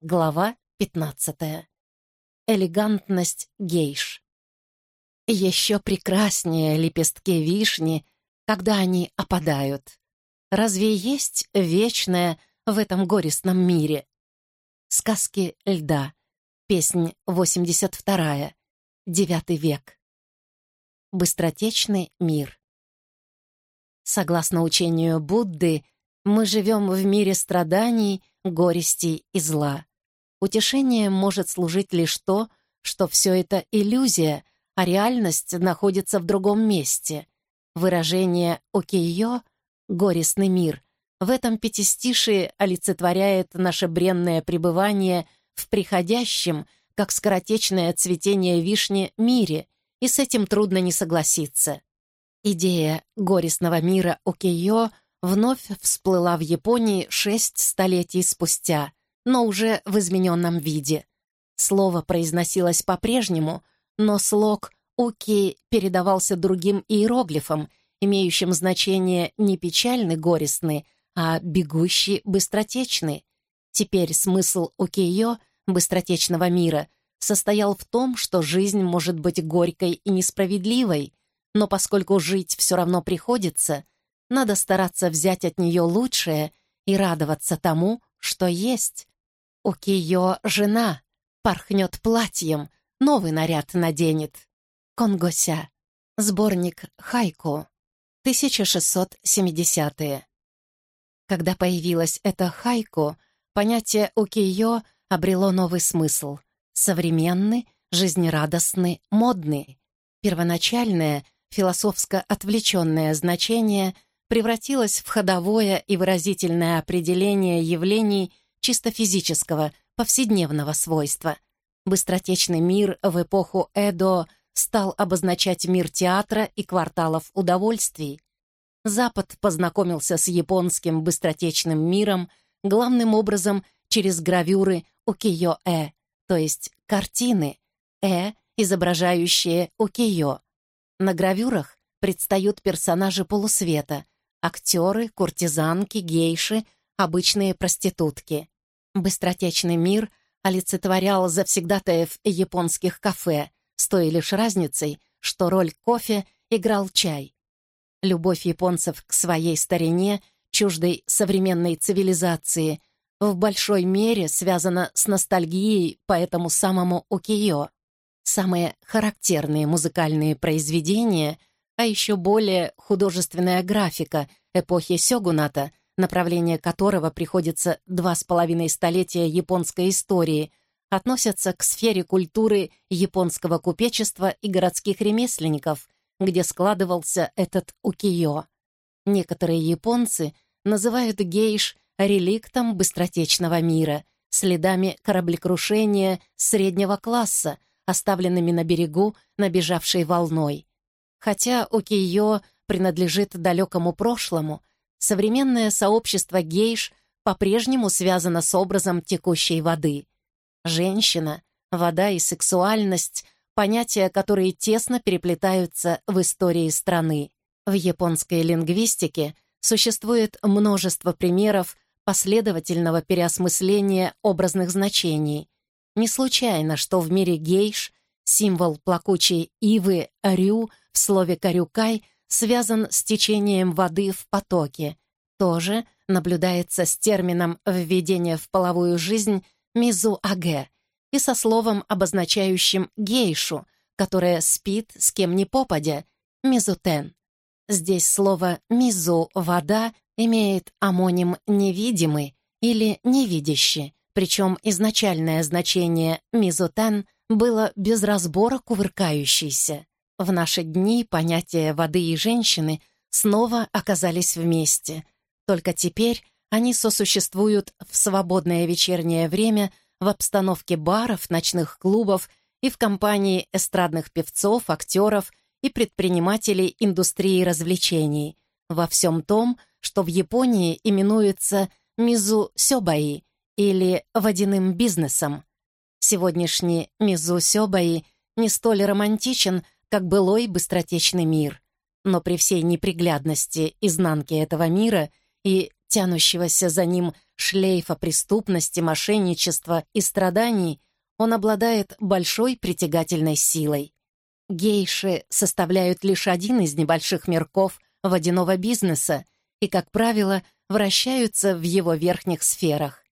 Глава 15. Элегантность гейш. Еще прекраснее лепестки вишни, когда они опадают. Разве есть вечное в этом горестном мире? Сказки льда. Песнь 82. Девятый век. Быстротечный мир. Согласно учению Будды, мы живем в мире страданий, горести и зла. Утешением может служить лишь то, что все это иллюзия, а реальность находится в другом месте. Выражение «окейо» — «горестный мир» в этом пятистишии олицетворяет наше бренное пребывание в приходящем, как скоротечное цветение вишни, мире, и с этим трудно не согласиться. Идея горестного мира Окейо вновь всплыла в Японии шесть столетий спустя — но уже в измененном виде. Слово произносилось по-прежнему, но слог «уки» передавался другим иероглифом, имеющим значение не печальный, горестный, а бегущий, быстротечный. Теперь смысл «укиё» быстротечного мира состоял в том, что жизнь может быть горькой и несправедливой, но поскольку жить все равно приходится, надо стараться взять от нее лучшее и радоваться тому, что есть. У Кио жена, порхнет платьем, новый наряд наденет. Конгося. Сборник «Хайку», 1670-е. Когда появилась эта «Хайку», понятие «укиё» обрело новый смысл. Современный, жизнерадостный, модный. Первоначальное, философско-отвлеченное значение превратилось в ходовое и выразительное определение явлений чисто физического, повседневного свойства. Быстротечный мир в эпоху Эдо стал обозначать мир театра и кварталов удовольствий. Запад познакомился с японским быстротечным миром главным образом через гравюры укиё-э, то есть картины, э, изображающие укиё. На гравюрах предстают персонажи полусвета, актеры, куртизанки, гейши — обычные проститутки. Быстротечный мир олицетворял завсегдатаев японских кафе, с той лишь разницей, что роль кофе играл чай. Любовь японцев к своей старине, чуждой современной цивилизации, в большой мере связана с ностальгией по этому самому укиё. Самые характерные музыкальные произведения, а еще более художественная графика эпохи сёгуната направление которого приходится два с половиной столетия японской истории, относятся к сфере культуры японского купечества и городских ремесленников, где складывался этот укиё. Некоторые японцы называют гейш реликтом быстротечного мира, следами кораблекрушения среднего класса, оставленными на берегу набежавшей волной. Хотя укиё принадлежит далекому прошлому, современное сообщество гейш по-прежнему связано с образом текущей воды. Женщина, вода и сексуальность — понятия, которые тесно переплетаются в истории страны. В японской лингвистике существует множество примеров последовательного переосмысления образных значений. Не случайно, что в мире гейш символ плакучей ивы «рю» в слове «карюкай» связан с течением воды в потоке. Тоже наблюдается с термином введения в половую жизнь «мизу-аге» и со словом, обозначающим гейшу, которая спит с кем ни попадя, «мизутен». Здесь слово «мизу» — «вода» имеет амоним «невидимый» или «невидящий», причем изначальное значение «мизутен» было без разбора кувыркающийся. В наши дни понятия воды и женщины снова оказались вместе. Только теперь они сосуществуют в свободное вечернее время в обстановке баров, ночных клубов и в компании эстрадных певцов, актеров и предпринимателей индустрии развлечений. Во всем том, что в Японии именуется мизу сёбаи или водяным бизнесом. Сегодняшний мизу сёбаи не столь романтичен, как былой быстротечный мир. Но при всей неприглядности изнанки этого мира и тянущегося за ним шлейфа преступности, мошенничества и страданий, он обладает большой притягательной силой. Гейши составляют лишь один из небольших мирков водяного бизнеса и, как правило, вращаются в его верхних сферах.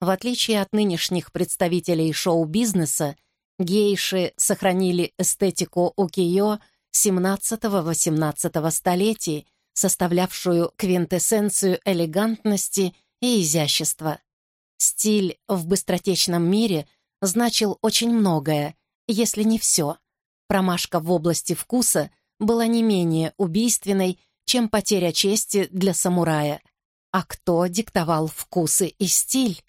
В отличие от нынешних представителей шоу-бизнеса, гейши сохранили эстетику укиё 17-18 столетий, составлявшую квинтэссенцию элегантности и изящества. Стиль в быстротечном мире значил очень многое, если не все. Промашка в области вкуса была не менее убийственной, чем потеря чести для самурая. А кто диктовал вкусы и стиль?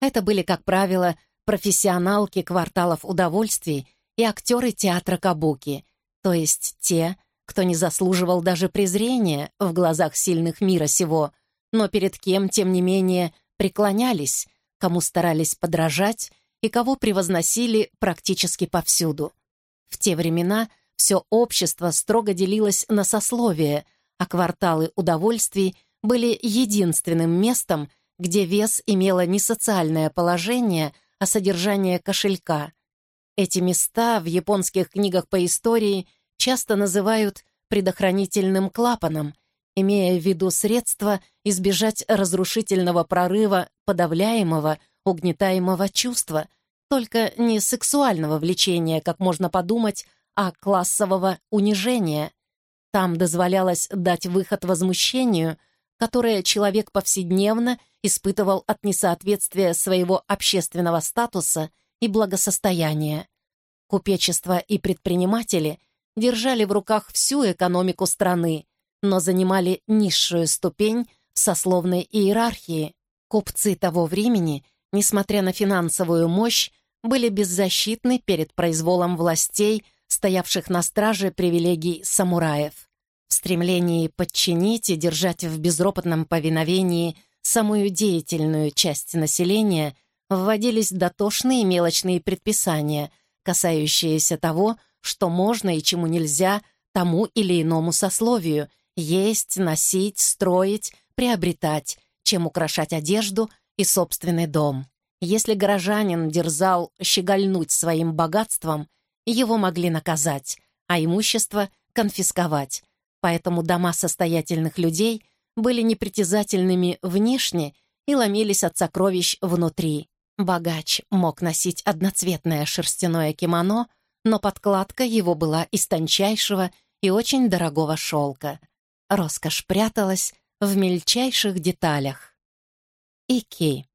Это были, как правило, профессионалки кварталов удовольствий и актеры театра кабуки, то есть те, кто не заслуживал даже презрения в глазах сильных мира сего, но перед кем, тем не менее, преклонялись, кому старались подражать и кого превозносили практически повсюду. В те времена все общество строго делилось на сословия, а кварталы удовольствий были единственным местом, где вес имело не социальное положение, а содержание кошелька. Эти места в японских книгах по истории часто называют предохранительным клапаном, имея в виду средства избежать разрушительного прорыва подавляемого, угнетаемого чувства, только не сексуального влечения, как можно подумать, а классового унижения. Там дозволялось дать выход возмущению, которое человек повседневно испытывал от несоответствия своего общественного статуса и благосостояния. Купечество и предприниматели держали в руках всю экономику страны, но занимали низшую ступень в сословной иерархии. Купцы того времени, несмотря на финансовую мощь, были беззащитны перед произволом властей, стоявших на страже привилегий самураев. В стремлении подчинить и держать в безропотном повиновении самую деятельную часть населения вводились дотошные мелочные предписания, касающиеся того, что можно и чему нельзя тому или иному сословию, есть, носить, строить, приобретать, чем украшать одежду и собственный дом. Если горожанин дерзал щегольнуть своим богатством, его могли наказать, а имущество конфисковать. Поэтому дома состоятельных людей были непритязательными внешне и ломились от сокровищ внутри. Богач мог носить одноцветное шерстяное кимоно, но подкладка его из из тончайшего и очень дорогого шелка. Роскошь пряталась в мельчайших деталях. Ики.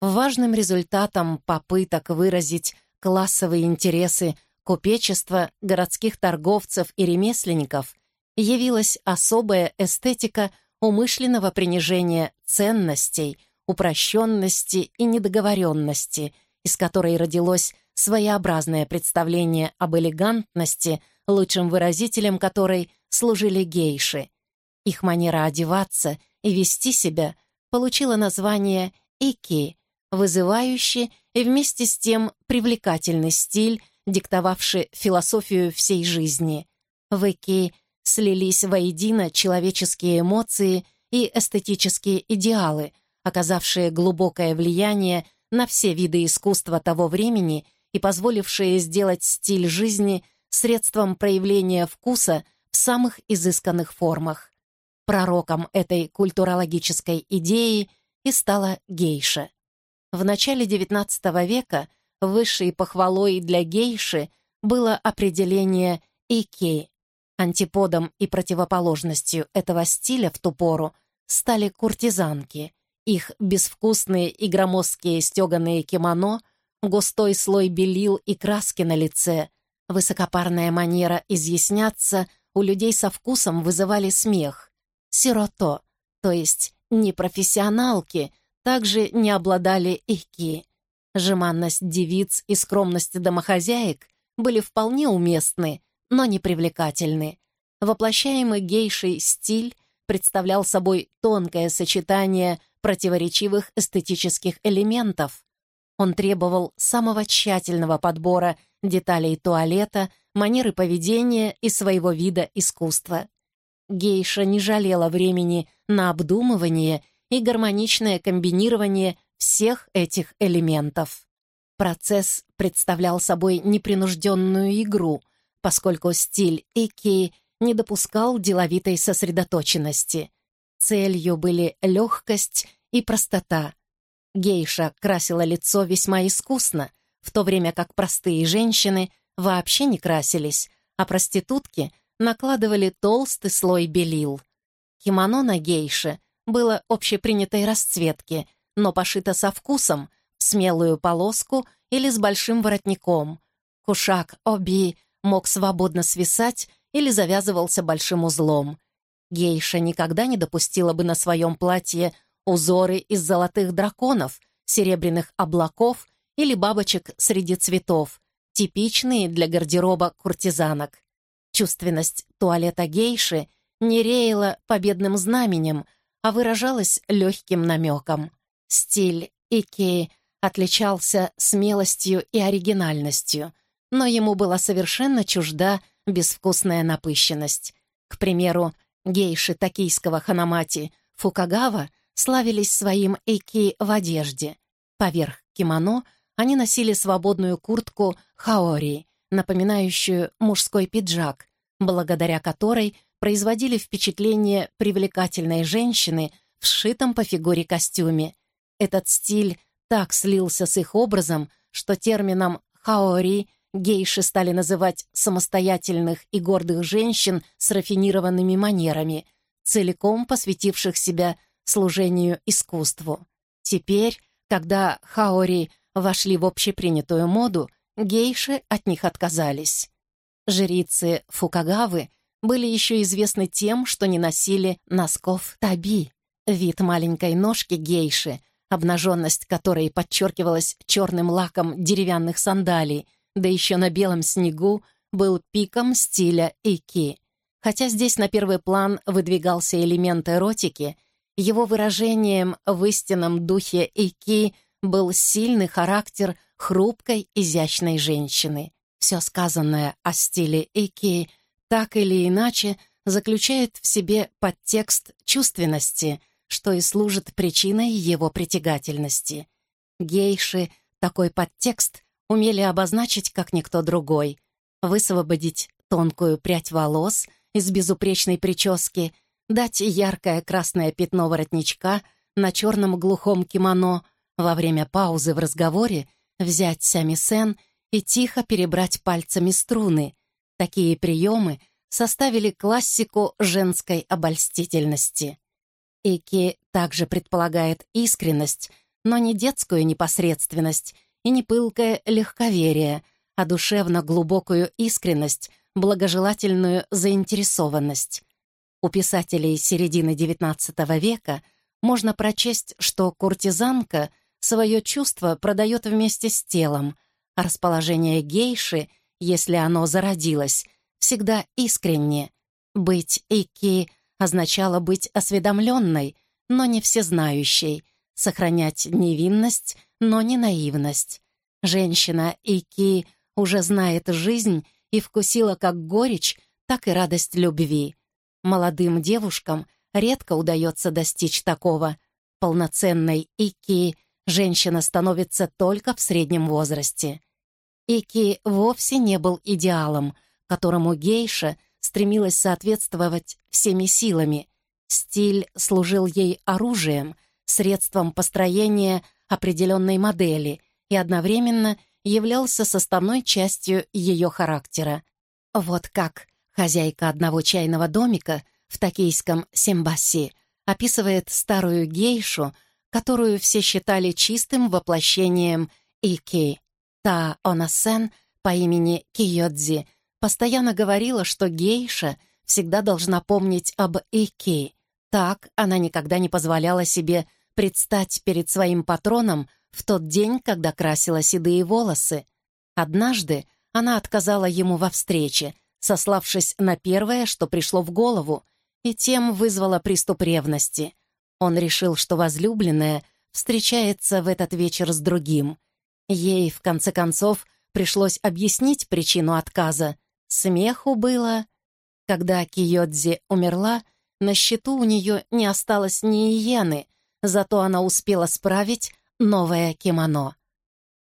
Важным результатом попыток выразить классовые интересы купечества, городских торговцев и ремесленников явилась особая эстетика умышленного принижения ценностей, упрощенности и недоговоренности, из которой родилось своеобразное представление об элегантности, лучшим выразителем которой служили гейши. Их манера одеваться и вести себя получила название «ики», вызывающий и вместе с тем привлекательный стиль, диктовавший философию всей жизни. В ики слились воедино человеческие эмоции и эстетические идеалы, оказавшие глубокое влияние на все виды искусства того времени и позволившие сделать стиль жизни средством проявления вкуса в самых изысканных формах. Пророком этой культурологической идеи и стала гейша. В начале XIX века высшей похвалой для гейши было определение «ики». Антиподом и противоположностью этого стиля в ту пору стали куртизанки. Их безвкусные и громоздкие стеганые кимоно густой слой белил и краски на лице, высокопарная манера изъясняться у людей со вкусом вызывали смех. Сирото, то есть непрофессионалки, также не обладали ики. Жеманность девиц и скромность домохозяек были вполне уместны, но не привлекательны. Воплощаемый гейшей стиль представлял собой тонкое сочетание противоречивых эстетических элементов, он требовал самого тщательного подбора деталей туалета, манеры поведения и своего вида искусства. гейша не жалела времени на обдумывание и гармоничное комбинирование всех этих элементов. Процесс представлял собой непринужденную игру, поскольку стиль Ики не допускал деловитой сосредоточенности. Целью были легкость и простота. Гейша красила лицо весьма искусно, в то время как простые женщины вообще не красились, а проститутки накладывали толстый слой белил. Кимоно на гейше было общепринятой расцветки, но пошито со вкусом, в смелую полоску или с большим воротником. Кушак оби мог свободно свисать или завязывался большим узлом. Гейша никогда не допустила бы на своем платье узоры из золотых драконов, серебряных облаков или бабочек среди цветов, типичные для гардероба куртизанок. Чувственность туалета гейши не реяла победным знаменем, а выражалась легким намеком. Стиль Икеи отличался смелостью и оригинальностью, но ему была совершенно чужда безвкусная напыщенность. К примеру, гейши токийского ханамати Фукагава славились своим эйки в одежде. Поверх кимоно они носили свободную куртку хаори, напоминающую мужской пиджак, благодаря которой производили впечатление привлекательной женщины в сшитом по фигуре костюме. Этот стиль так слился с их образом, что термином «хаори» гейши стали называть самостоятельных и гордых женщин с рафинированными манерами, целиком посвятивших себя служению искусству. Теперь, когда хаори вошли в общепринятую моду, гейши от них отказались. Жрицы Фукагавы были еще известны тем, что не носили носков таби, вид маленькой ножки гейши, обнаженность которой подчеркивалась черным лаком деревянных сандалий, да еще на белом снегу, был пиком стиля ики. Хотя здесь на первый план выдвигался элемент эротики, его выражением в истинном духе ики был сильный характер хрупкой, изящной женщины. Все сказанное о стиле ики так или иначе заключает в себе подтекст чувственности, что и служит причиной его притягательности. Гейши такой подтекст умели обозначить, как никто другой, высвободить тонкую прядь волос из безупречной прически, дать яркое красное пятно воротничка на черном глухом кимоно, во время паузы в разговоре взять самисен и тихо перебрать пальцами струны. Такие приемы составили классику женской обольстительности. Ики также предполагает искренность, но не детскую непосредственность и не пылкое легковерие, а душевно-глубокую искренность, благожелательную заинтересованность. У писателей середины XIX века можно прочесть, что куртизанка свое чувство продает вместе с телом, а расположение гейши, если оно зародилось, всегда искренне. Быть ики означало быть осведомленной, но не всезнающей, сохранять невинность, но не наивность. Женщина Ики уже знает жизнь и вкусила как горечь, так и радость любви. Молодым девушкам редко удается достичь такого. Полноценной Ики женщина становится только в среднем возрасте. Ики вовсе не был идеалом, которому гейша стремилась соответствовать всеми силами. Стиль служил ей оружием, средством построения определенной модели и одновременно являлся составной частью ее характера. Вот как хозяйка одного чайного домика в токийском Симбаси описывает старую гейшу, которую все считали чистым воплощением Ики. Та Онасен по имени Киёдзи постоянно говорила, что гейша всегда должна помнить об Ики. Так она никогда не позволяла себе предстать перед своим патроном в тот день, когда красила седые волосы. Однажды она отказала ему во встрече, сославшись на первое, что пришло в голову, и тем вызвала приступ ревности. Он решил, что возлюбленная встречается в этот вечер с другим. Ей, в конце концов, пришлось объяснить причину отказа. Смеху было. Когда Киодзи умерла, на счету у нее не осталось ни иены, зато она успела справить новое кимоно.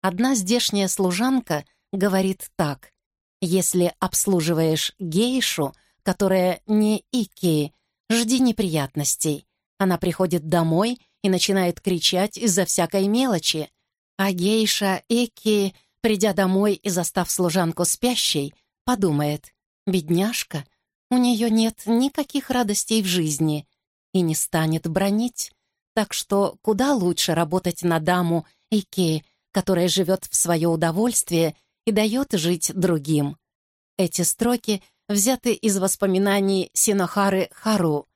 Одна здешняя служанка говорит так. «Если обслуживаешь гейшу, которая не ики, жди неприятностей. Она приходит домой и начинает кричать из-за всякой мелочи. А гейша Ики, придя домой и застав служанку спящей, подумает, «Бедняжка, у нее нет никаких радостей в жизни» и не станет бронить. Так что куда лучше работать на даму Ики, которая живет в свое удовольствие и дает жить другим. Эти строки взяты из воспоминаний Синохары Хару.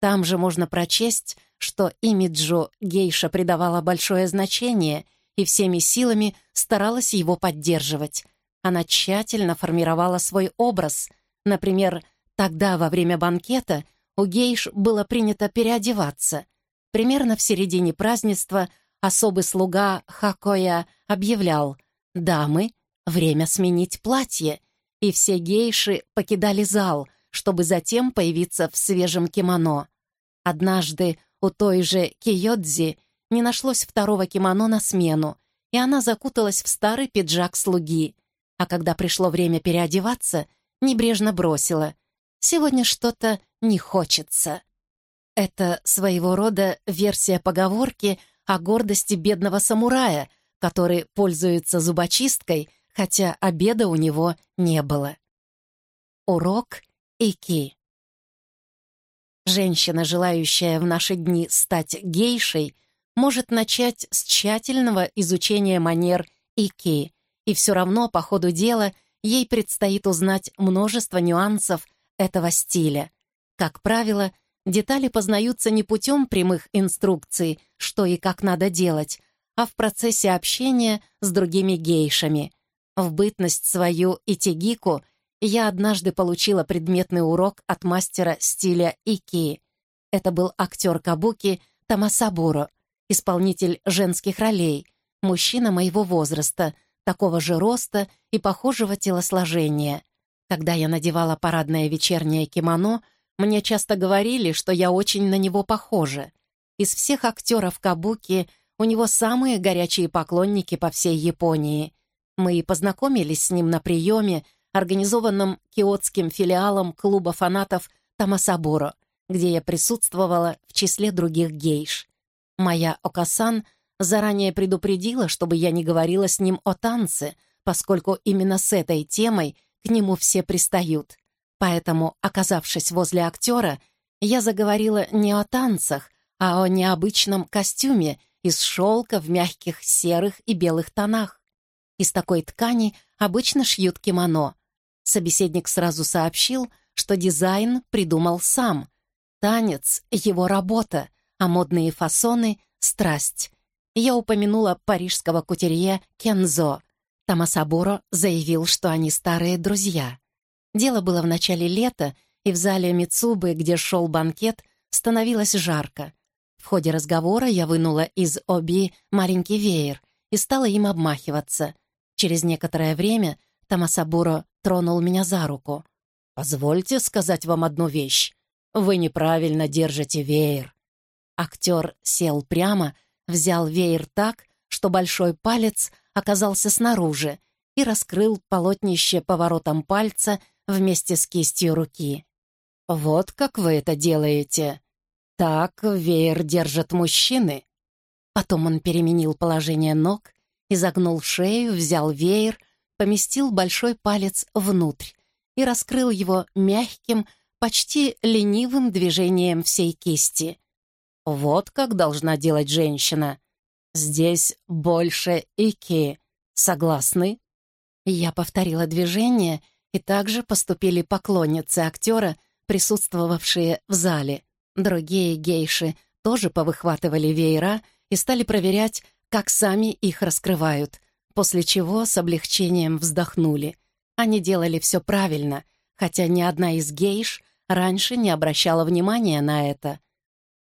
Там же можно прочесть, что имиджу гейша придавала большое значение и всеми силами старалась его поддерживать. Она тщательно формировала свой образ. Например, тогда, во время банкета, у гейш было принято переодеваться. Примерно в середине празднества особый слуга Хакоя объявлял «Дамы, время сменить платье», и все гейши покидали зал, чтобы затем появиться в свежем кимоно. Однажды у той же Киодзи не нашлось второго кимоно на смену, и она закуталась в старый пиджак слуги, а когда пришло время переодеваться, небрежно бросила «Сегодня что-то не хочется». Это своего рода версия поговорки о гордости бедного самурая, который пользуется зубочисткой, хотя обеда у него не было. Урок Ики Женщина, желающая в наши дни стать гейшей, может начать с тщательного изучения манер Ики, и все равно по ходу дела ей предстоит узнать множество нюансов этого стиля. Как правило, Детали познаются не путем прямых инструкций, что и как надо делать, а в процессе общения с другими гейшами. В бытность свою Итигику я однажды получила предметный урок от мастера стиля Ики. Это был актер Кабуки Тамасабуро, исполнитель женских ролей, мужчина моего возраста, такого же роста и похожего телосложения. Когда я надевала парадное вечернее кимоно — мне часто говорили, что я очень на него похожа. Из всех актеров Кабуки у него самые горячие поклонники по всей Японии. Мы и познакомились с ним на приеме, организованном киотским филиалом клуба фанатов Тамасабуро, где я присутствовала в числе других гейш. Моя Окасан заранее предупредила, чтобы я не говорила с ним о танце, поскольку именно с этой темой к нему все пристают. Поэтому, оказавшись возле актера, я заговорила не о танцах, а о необычном костюме из шелка в мягких серых и белых тонах. Из такой ткани обычно шьют кимоно. Собеседник сразу сообщил, что дизайн придумал сам. Танец — его работа, а модные фасоны — страсть. Я упомянула парижского кутерье Кензо. Тамасабуро заявил, что они старые друзья. Дело было в начале лета, и в зале Мицубы, где шел банкет, становилось жарко. В ходе разговора я вынула из Оби маленький веер и стала им обмахиваться. Через некоторое время Тамасабуро тронул меня за руку. «Позвольте сказать вам одну вещь. Вы неправильно держите веер». Актер сел прямо, взял веер так, что большой палец оказался снаружи, и раскрыл полотнище поворотом пальца вместе с кистью руки. «Вот как вы это делаете. Так веер держат мужчины». Потом он переменил положение ног, изогнул шею, взял веер, поместил большой палец внутрь и раскрыл его мягким, почти ленивым движением всей кисти. Вот как должна делать женщина. Здесь больше ики. Согласны? Я повторила движение — и также поступили поклонницы актера, присутствовавшие в зале. Другие гейши тоже повыхватывали веера и стали проверять, как сами их раскрывают, после чего с облегчением вздохнули. Они делали все правильно, хотя ни одна из гейш раньше не обращала внимания на это.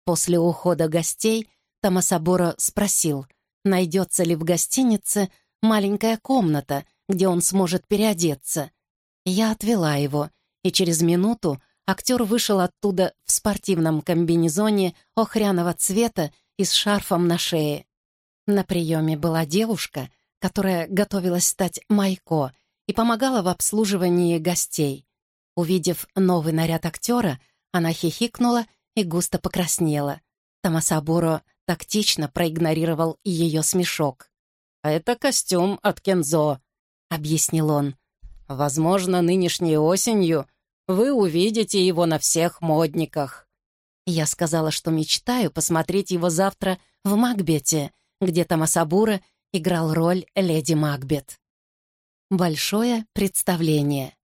После ухода гостей Тамасабуро спросил, найдется ли в гостинице маленькая комната, где он сможет переодеться. Я отвела его, и через минуту актер вышел оттуда в спортивном комбинезоне охряного цвета и с шарфом на шее. На приеме была девушка, которая готовилась стать Майко и помогала в обслуживании гостей. Увидев новый наряд актера, она хихикнула и густо покраснела. Тамасабуро тактично проигнорировал ее смешок. «Это костюм от Кензо», — объяснил он. «Возможно, нынешней осенью вы увидите его на всех модниках». Я сказала, что мечтаю посмотреть его завтра в Макбете, где Тамасабура играл роль леди Макбет. Большое представление.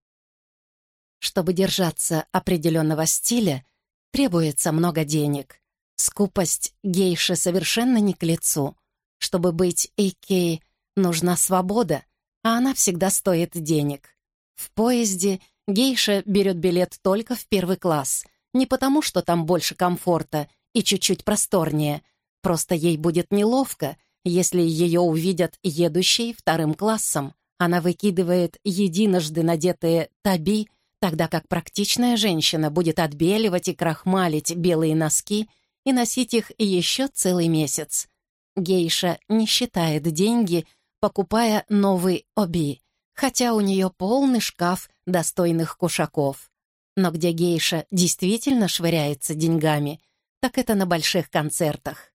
Чтобы держаться определенного стиля, требуется много денег. Скупость гейши совершенно не к лицу. Чтобы быть Икей, нужна свобода, а она всегда стоит денег. В поезде гейша берет билет только в первый класс, не потому, что там больше комфорта и чуть-чуть просторнее, просто ей будет неловко, если ее увидят едущей вторым классом. Она выкидывает единожды надетые таби, тогда как практичная женщина будет отбеливать и крахмалить белые носки и носить их еще целый месяц. Гейша не считает деньги, покупая новый оби, хотя у нее полный шкаф достойных кушаков. Но где гейша действительно швыряется деньгами, так это на больших концертах.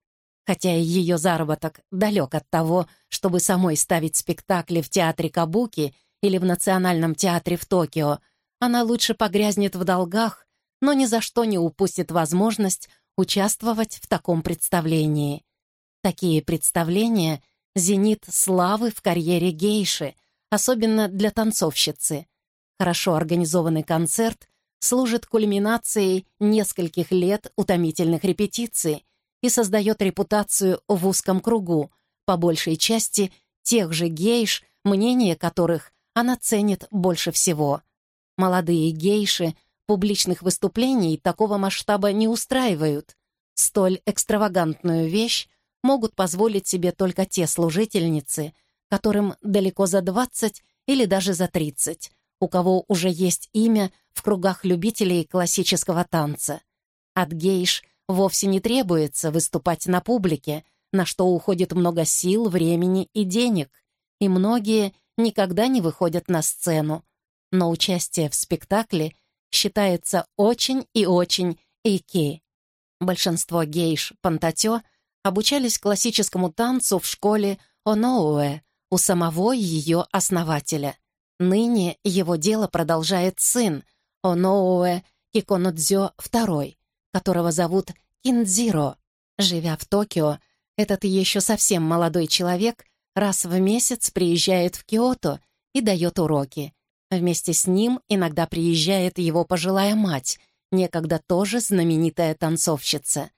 Хотя и ее заработок далек от того, чтобы самой ставить спектакли в театре Кабуки или в Национальном театре в Токио, она лучше погрязнет в долгах, но ни за что не упустит возможность участвовать в таком представлении. Такие представления — зенит славы в карьере гейши, особенно для танцовщицы. Хорошо организованный концерт служит кульминацией нескольких лет утомительных репетиций и создает репутацию в узком кругу, по большей части тех же гейш, мнение которых она ценит больше всего. Молодые гейши публичных выступлений такого масштаба не устраивают. Столь экстравагантную вещь могут позволить себе только те служительницы, которым далеко за 20 или даже за 30, у кого уже есть имя в кругах любителей классического танца. От гейш вовсе не требуется выступать на публике, на что уходит много сил, времени и денег, и многие никогда не выходят на сцену. Но участие в спектакле считается очень и очень эйки. Большинство гейш Пантатё обучались классическому танцу в школе Оноуэ у самого ее основателя. Ныне его дело продолжает сын Оноуэ Киконодзё II, которого зовут Киндзиро. Живя в Токио, этот еще совсем молодой человек раз в месяц приезжает в Киото и дает уроки. Вместе с ним иногда приезжает его пожилая мать, некогда тоже знаменитая танцовщица.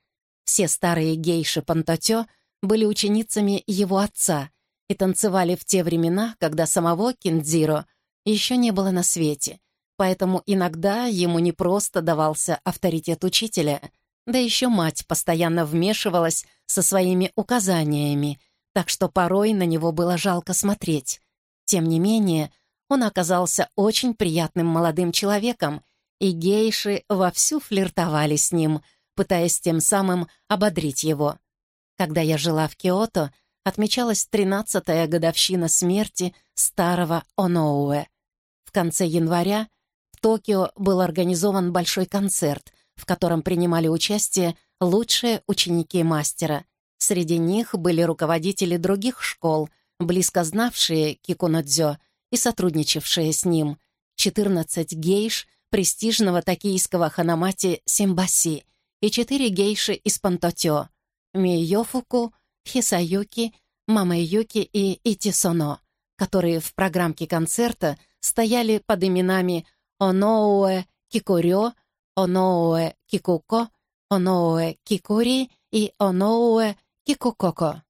Все старые гейши Пантотё были ученицами его отца и танцевали в те времена, когда самого Киндзиро еще не было на свете, поэтому иногда ему не просто давался авторитет учителя, да еще мать постоянно вмешивалась со своими указаниями, так что порой на него было жалко смотреть. Тем не менее, он оказался очень приятным молодым человеком, и гейши вовсю флиртовали с ним, пытаясь тем самым ободрить его. Когда я жила в Киото, отмечалась тринадцатая годовщина смерти старого Оноуэ. В конце января в Токио был организован большой концерт, в котором принимали участие лучшие ученики мастера. Среди них были руководители других школ, близко знавшие Кикунодзё и сотрудничавшие с ним, 14 гейш престижного токийского ханамати Симбаси и 4 гейши из Пантотё — Миёфуку, Хисаюки, Мамэюки и Итисоно, которые в программке концерта стояли под именами Оноуэ Кикурё, Оноуэ Кикуко, Оноуэ Кикури и Оноуэ Кикукоко.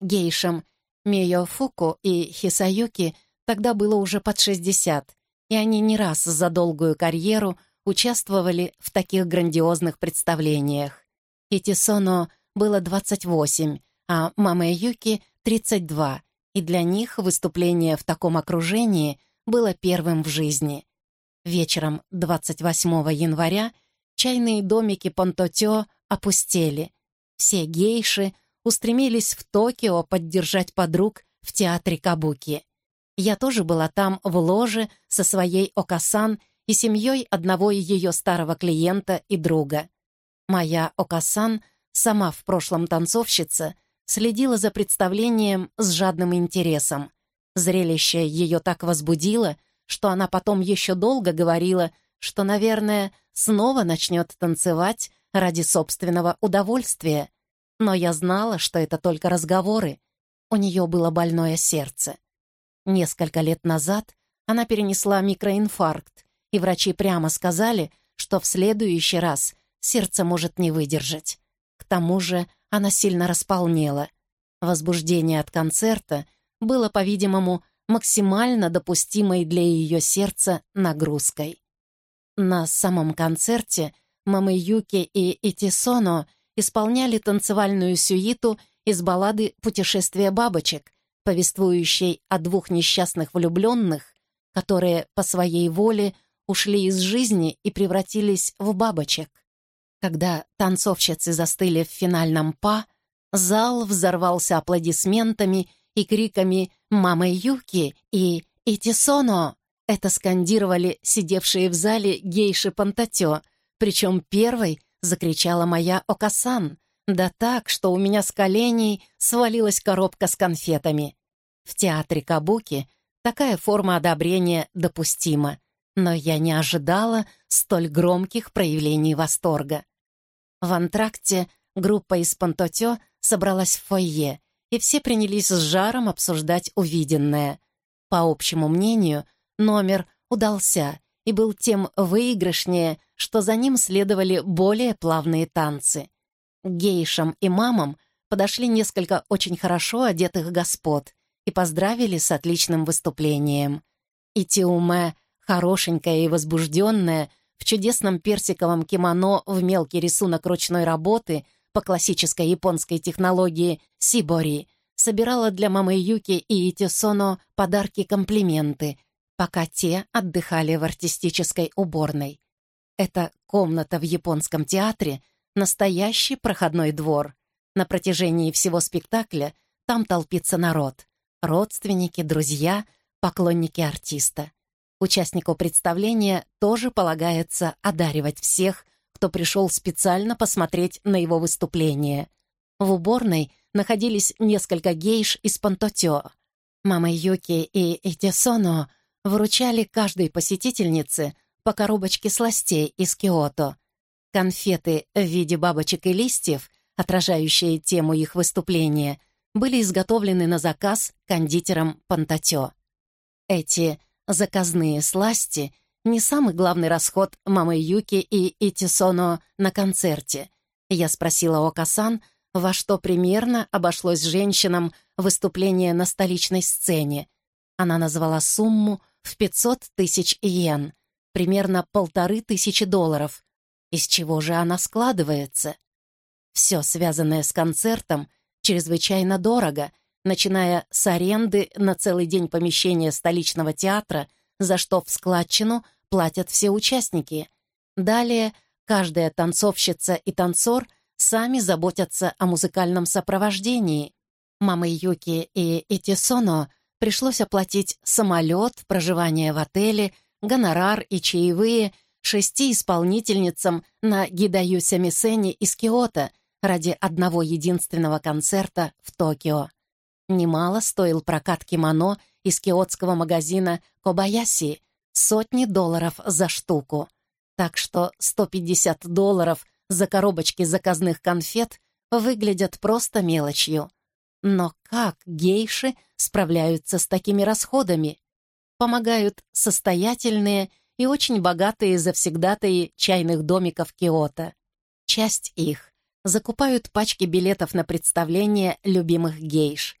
Гейшам Миёфуку и Хисаюки — Тогда было уже под 60, и они не раз за долгую карьеру участвовали в таких грандиозных представлениях. Итисоно было 28, а Маме Юки — 32, и для них выступление в таком окружении было первым в жизни. Вечером 28 января чайные домики Понтотё опустели. Все гейши устремились в Токио поддержать подруг в театре Кабуки. Я тоже была там в ложе со своей Окасан и семьей одного ее старого клиента и друга. Моя Окасан, сама в прошлом танцовщица, следила за представлением с жадным интересом. Зрелище ее так возбудило, что она потом еще долго говорила, что, наверное, снова начнет танцевать ради собственного удовольствия. Но я знала, что это только разговоры. У нее было больное сердце. Несколько лет назад она перенесла микроинфаркт, и врачи прямо сказали, что в следующий раз сердце может не выдержать. К тому же она сильно располнела. Возбуждение от концерта было, по-видимому, максимально допустимой для ее сердца нагрузкой. На самом концерте Мамы Юки и Итисоно исполняли танцевальную сюиту из баллады «Путешествие бабочек», повествующей о двух несчастных влюбленных, которые по своей воле ушли из жизни и превратились в бабочек. Когда танцовщицы застыли в финальном па, зал взорвался аплодисментами и криками «Мама Юки» и «Итисоно». Это скандировали сидевшие в зале гейши Пантатё, причем первой закричала моя Окасан, да так, что у меня с коленей свалилась коробка с конфетами. В театре Кабуки такая форма одобрения допустима, но я не ожидала столь громких проявлений восторга. В антракте группа из Пантотё собралась в фойе, и все принялись с жаром обсуждать увиденное. По общему мнению, номер удался и был тем выигрышнее, что за ним следовали более плавные танцы. Гейшам и мамам подошли несколько очень хорошо одетых господ и поздравили с отличным выступлением. И Тиуме Хорошенькая и возбужденная, в чудесном персиковом кимоно в мелкий рисунок ручной работы по классической японской технологии сибори, собирала для мамы Юки и Итисоно подарки-комплименты, пока те отдыхали в артистической уборной. Эта комната в японском театре — настоящий проходной двор. На протяжении всего спектакля там толпится народ. Родственники, друзья, поклонники артиста. Участнику представления тоже полагается одаривать всех, кто пришел специально посмотреть на его выступление. В уборной находились несколько гейш из Пантотё. Мама Юки и Итисоно вручали каждой посетительнице по коробочке сластей из Киото. Конфеты в виде бабочек и листьев, отражающие тему их выступления, были изготовлены на заказ кондитером Пантотё. Эти Заказные сласти — не самый главный расход мамы Юки и Итисоно на концерте. Я спросила Окасан, во что примерно обошлось женщинам выступление на столичной сцене. Она назвала сумму в 500 тысяч йен, примерно полторы тысячи долларов. Из чего же она складывается? Все, связанное с концертом, чрезвычайно дорого — начиная с аренды на целый день помещения столичного театра, за что в складчину платят все участники. Далее каждая танцовщица и танцор сами заботятся о музыкальном сопровождении. Мамы Юки и Этисоно пришлось оплатить самолет, проживание в отеле, гонорар и чаевые шести исполнительницам на Гидаюся Мисене из Киото ради одного единственного концерта в Токио. Немало стоил прокат кимоно из киотского магазина «Кобаяси» — сотни долларов за штуку. Так что 150 долларов за коробочки заказных конфет выглядят просто мелочью. Но как гейши справляются с такими расходами? Помогают состоятельные и очень богатые завсегдатые чайных домиков Киото. Часть их закупают пачки билетов на представление любимых гейш.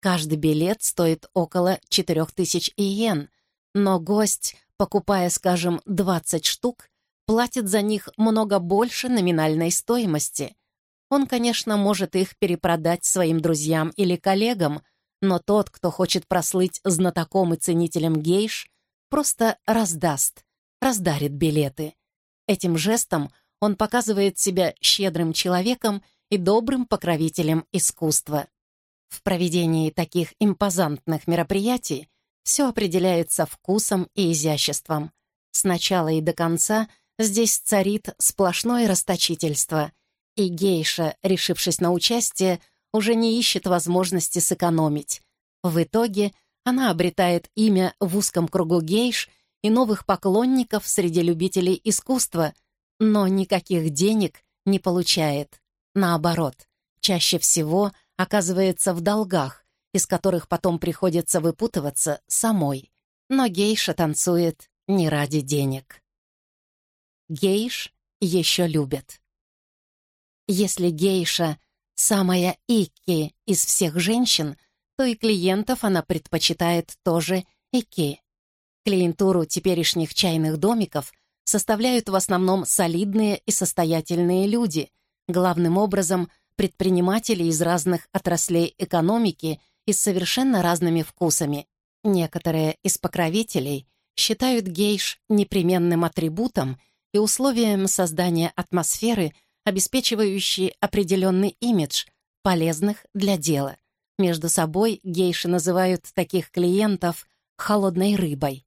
Каждый билет стоит около 4000 иен, но гость, покупая, скажем, 20 штук, платит за них много больше номинальной стоимости. Он, конечно, может их перепродать своим друзьям или коллегам, но тот, кто хочет прослыть знатоком и ценителем гейш, просто раздаст, раздарит билеты. Этим жестом он показывает себя щедрым человеком и добрым покровителем искусства. В проведении таких импозантных мероприятий все определяется вкусом и изяществом. С начала и до конца здесь царит сплошное расточительство, и гейша, решившись на участие, уже не ищет возможности сэкономить. В итоге она обретает имя в узком кругу гейш и новых поклонников среди любителей искусства, но никаких денег не получает. Наоборот, чаще всего оказывается в долгах, из которых потом приходится выпутываться самой. Но гейша танцует не ради денег. Гейш еще любят. Если гейша — самая икки из всех женщин, то и клиентов она предпочитает тоже икки. Клиентуру теперешних чайных домиков составляют в основном солидные и состоятельные люди, главным образом предприниматели из разных отраслей экономики и с совершенно разными вкусами. Некоторые из покровителей считают гейш непременным атрибутом и условием создания атмосферы, обеспечивающей определенный имидж, полезных для дела. Между собой гейши называют таких клиентов «холодной рыбой».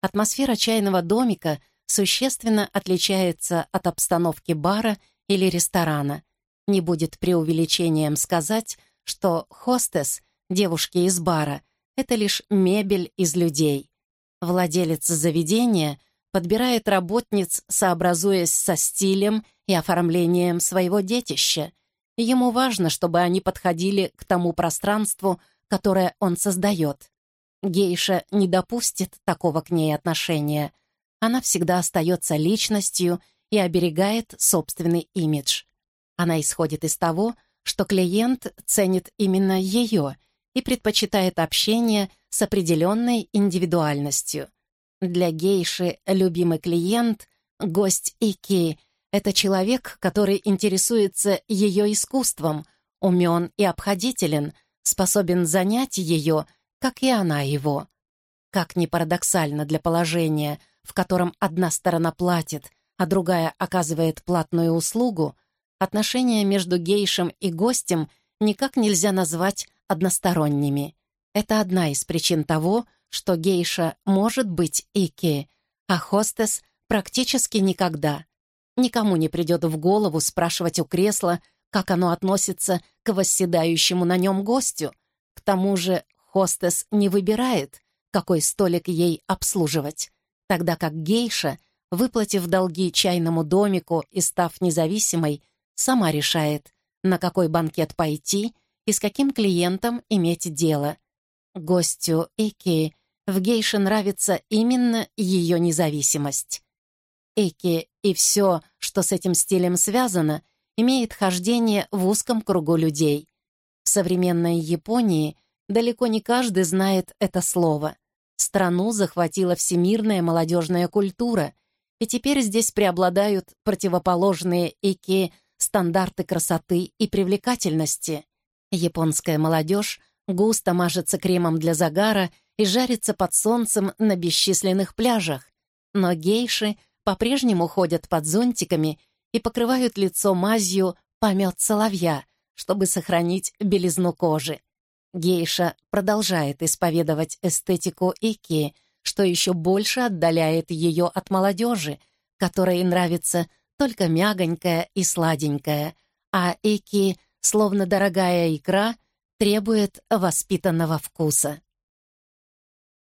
Атмосфера чайного домика существенно отличается от обстановки бара или ресторана. Не будет преувеличением сказать, что хостес, девушки из бара, это лишь мебель из людей. Владелец заведения подбирает работниц, сообразуясь со стилем и оформлением своего детища. Ему важно, чтобы они подходили к тому пространству, которое он создает. Гейша не допустит такого к ней отношения. Она всегда остается личностью и оберегает собственный имидж. Она исходит из того, что клиент ценит именно ее и предпочитает общение с определенной индивидуальностью. Для гейши любимый клиент, гость Ики — это человек, который интересуется ее искусством, умен и обходителен, способен занять ее, как и она его. Как ни парадоксально для положения, в котором одна сторона платит, а другая оказывает платную услугу, отношения между гейшем и гостем никак нельзя назвать односторонними. Это одна из причин того, что гейша может быть ики, а хостес практически никогда. Никому не придет в голову спрашивать у кресла, как оно относится к восседающему на нем гостю. К тому же хостес не выбирает, какой столик ей обслуживать, тогда как гейша, выплатив долги чайному домику и став независимой, сама решает, на какой банкет пойти и с каким клиентом иметь дело. Гостю Ики в гейше нравится именно ее независимость. Ики и все, что с этим стилем связано, имеет хождение в узком кругу людей. В современной Японии далеко не каждый знает это слово. Страну захватила всемирная молодежная культура, и теперь здесь преобладают противоположные ики стандарты красоты и привлекательности. Японская молодежь густо мажется кремом для загара и жарится под солнцем на бесчисленных пляжах. Но гейши по-прежнему ходят под зонтиками и покрывают лицо мазью помет соловья, чтобы сохранить белизну кожи. Гейша продолжает исповедовать эстетику Ики, что еще больше отдаляет ее от молодежи, которой нравится только мягонькая и сладенькая, а Ики, словно дорогая икра, требует воспитанного вкуса.